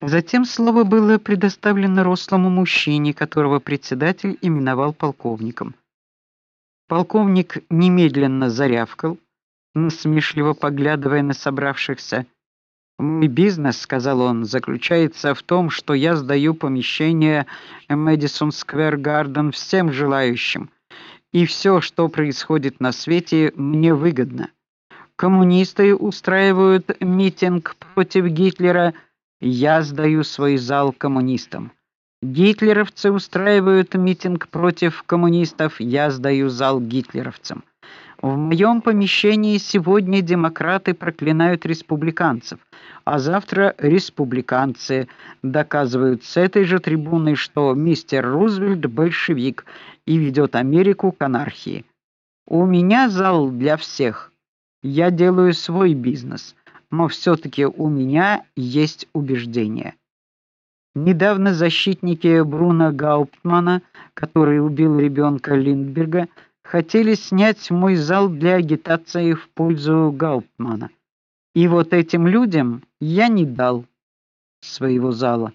Затем слово было предоставлено рослому мужчине, которого председатель именовал полковником. Полковник немедленно зарявкал, насмешливо поглядывая на собравшихся. Мой бизнес, сказал он, заключается в том, что я сдаю помещение Madison Square Garden всем желающим. И все, что происходит на свете, мне выгодно. Коммунисты устраивают митинг против Гитлера, я сдаю свой зал коммунистам. Гитлеровцы устраивают митинг против коммунистов, я сдаю зал гитлеровцам. В моем помещении сегодня демократы проклинают республиканцев, а завтра республиканцы доказывают с этой же трибуны, что мистер Рузвельт большевик и ведет Америку к анархии. У меня зал для всех. Я делаю свой бизнес, но все таки у меня есть убеждения. Недавно защитники Бруно Гауптмана, который убил ребенка Линдберга, хотели снять мой зал для агитации в пользу Гауптмана. И вот этим людям я не дал своего зала.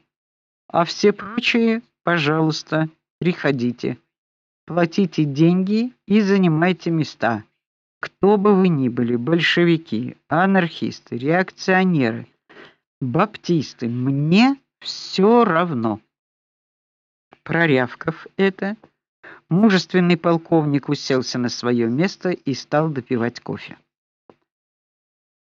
А все прочие, пожалуйста, приходите. Платите деньги и занимайте места. Кто бы вы ни были, большевики, анархисты, реакционеры, баптисты, мне все равно. Прорявков это Мужественный полковник уселся на свое место и стал допивать кофе.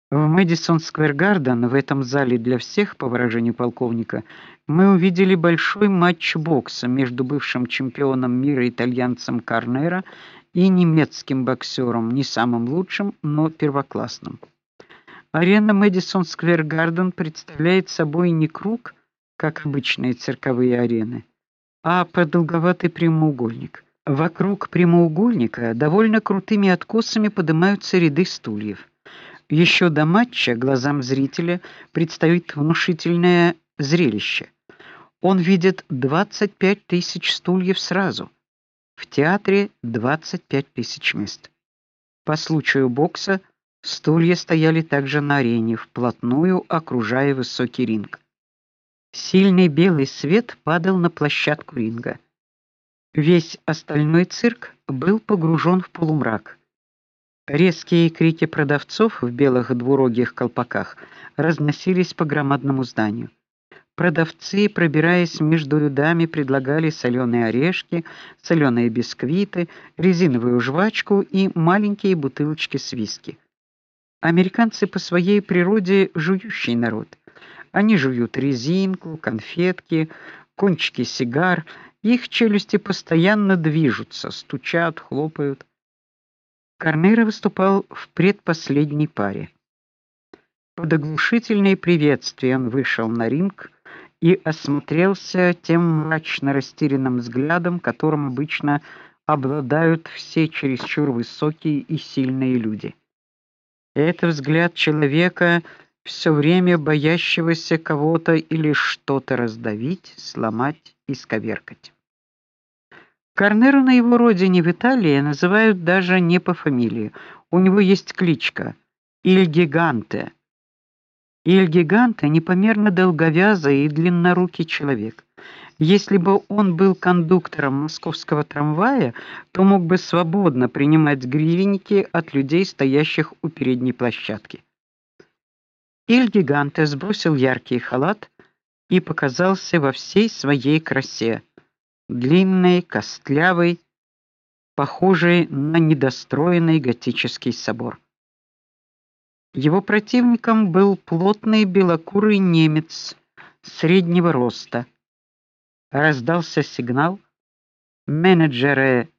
В Мэдисон Сквер Гарден, в этом зале для всех, по выражению полковника, мы увидели большой матч бокса между бывшим чемпионом мира итальянцем Карнера и немецким боксером, не самым лучшим, но первоклассным. Арена Мэдисон Сквер Гарден представляет собой не круг, как обычные цирковые арены, а продолговатый прямоугольник. Вокруг прямоугольника довольно крутыми откосами поднимаются ряды стульев. Еще до матча глазам зрителя предстоит внушительное зрелище. Он видит 25 тысяч стульев сразу. В театре 25 тысяч мест. По случаю бокса стулья стояли также на арене, вплотную окружая высокий ринг. Сильный белый свет падал на площадку ринга. Весь остальной цирк был погружен в полумрак. Резкие крики продавцов в белых двурогих колпаках разносились по громадному зданию. Продавцы, пробираясь между рядами, предлагали соленые орешки, соленые бисквиты, резиновую жвачку и маленькие бутылочки с виски. Американцы по своей природе жующий народ. Они жуют резинку, конфетки, кончики сигар, их челюсти постоянно движутся, стучат, хлопают. Карнера выступал в предпоследней паре. Под оглушительные приветствия он вышел на ринг и осмотрелся тем мрачно растерянным взглядом, которым обычно обладают все чересчур высокие и сильные люди. Это взгляд человека, все время боящегося кого-то или что-то раздавить, сломать, исковеркать. Карнеру на его родине в Италии называют даже не по фамилии. У него есть кличка Иль Гиганте. Иль Гиганте непомерно долговязый и длиннорукий человек. Если бы он был кондуктором московского трамвая, то мог бы свободно принимать гривенники от людей, стоящих у передней площадки. Иль Гиганте сбросил яркий халат и показался во всей своей красе длинный, костлявый, похожий на недостроенный готический собор. Его противником был плотный белокурый немец среднего роста. Раздался сигнал, менеджеры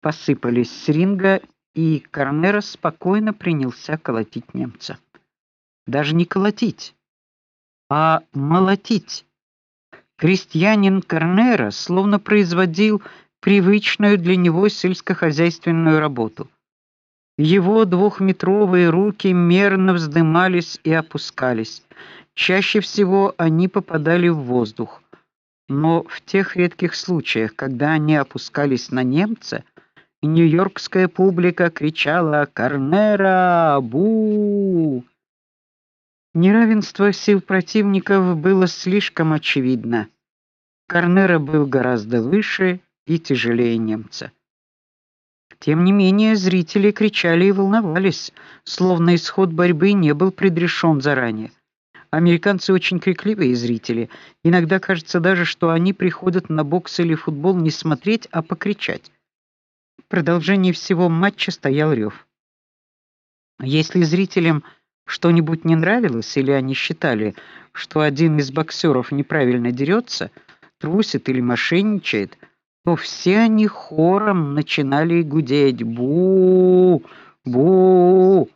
посыпались с ринга, и Карнера спокойно принялся колотить немца. Даже не колотить, а молотить. Крестьянин Карнера словно производил привычную для него сельскохозяйственную работу. Его двухметровые руки мерно вздымались и опускались. Чаще всего они попадали в воздух. Но в тех редких случаях, когда они опускались на немца, нью-йоркская публика кричала: "Карнера, бу!" Неравенство сил противников было слишком очевидно. Корнера был гораздо выше и тяжелее немца. Тем не менее, зрители кричали и волновались, словно исход борьбы не был предрешен заранее. Американцы очень крикливые зрители. Иногда кажется даже, что они приходят на бокс или футбол не смотреть, а покричать. В продолжении всего матча стоял рев. Если зрителям что-нибудь не нравилось или они считали, что один из боксеров неправильно дерется, трусит или мошенничает, то все они хором начинали гудеть: "Бу! Бу!"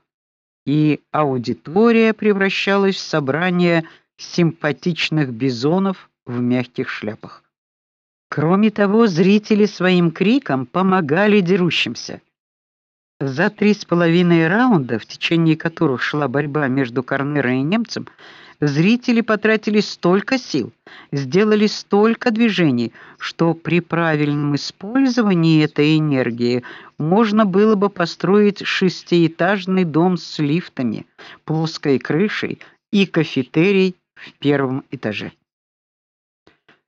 И аудитория превращалась в собрание симпатичных бизонов в мягких шляпах. Кроме того, зрители своим криком помогали дерущимся. За три с половиной раунда, в течение которых шла борьба между Корнером и немцем, Зрители потратили столько сил, сделали столько движений, что при правильном использовании этой энергии можно было бы построить шестиэтажный дом с лифтами, плоской крышей и кафетерий в первом этаже.